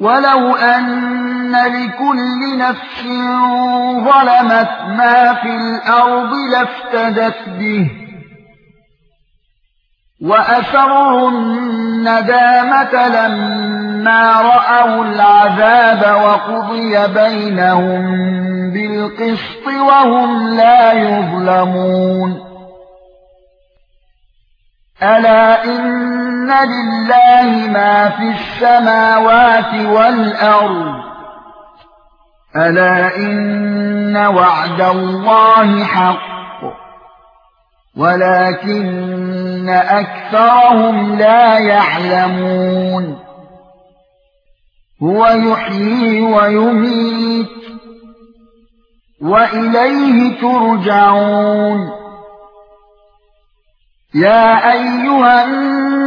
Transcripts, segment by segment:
ولو ان لكل نفس ظلمت ما في الأرض لافتدت به واسروا الندامه لما راوا العذاب وقضي بينهم بالقسط وهم لا يظلمون الا ان لله ما في السماوات والارض الا ان وعد الله حق ولكن اكثرهم لا يعلمون هو يحيي ويميت واليه ترجعون يا ايها الناس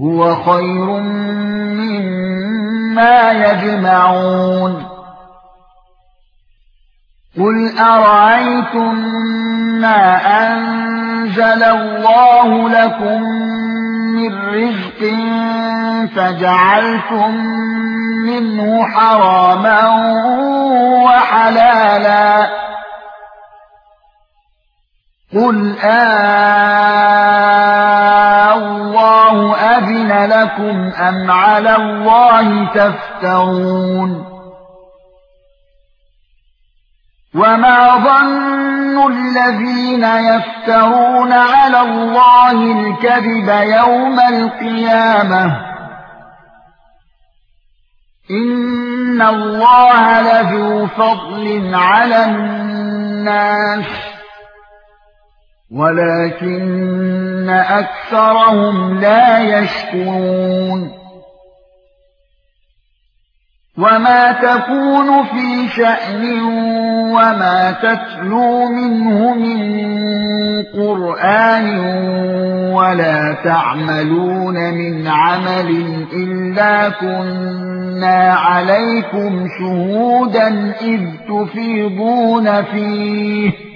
هو خير مما يجمعون. قل أرأيتم ما أنزل الله لكم من رزق فجعلتم منه حراما وحلالا؟ قل آه لكم أم على الله تفترون وما ظن الذين يفترون على الله الكذب يوم القيامة إن الله لذو فضل على الناس ولكن أكثرهم لا يشكرون. وما تكون في شأن وما تتلو منه من قرآن ولا تعملون من عمل إلا كنا عليكم شهودا إذ تفيضون فيه.